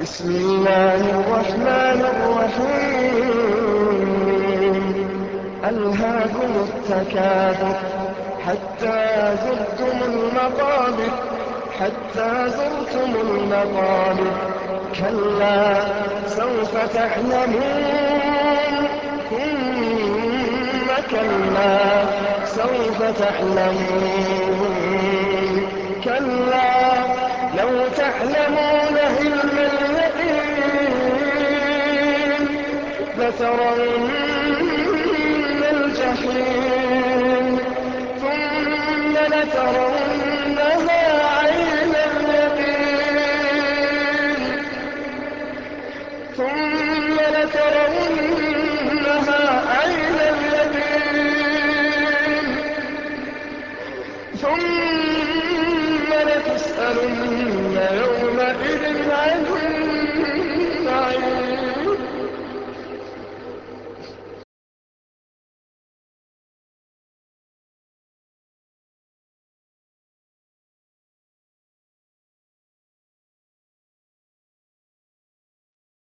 بسم الله الرحمن الرحيم. ألهاكم التكاثر حتى زرتم المقابر حتى زرتم المقابر. كلا سوف تعلمون. ثم كلا سوف تعلمون. كلا لو تعلمون لترون الجحيم ثم لترونها عين اليقين. ثم لترونها عين اليقين. ثم لتسألن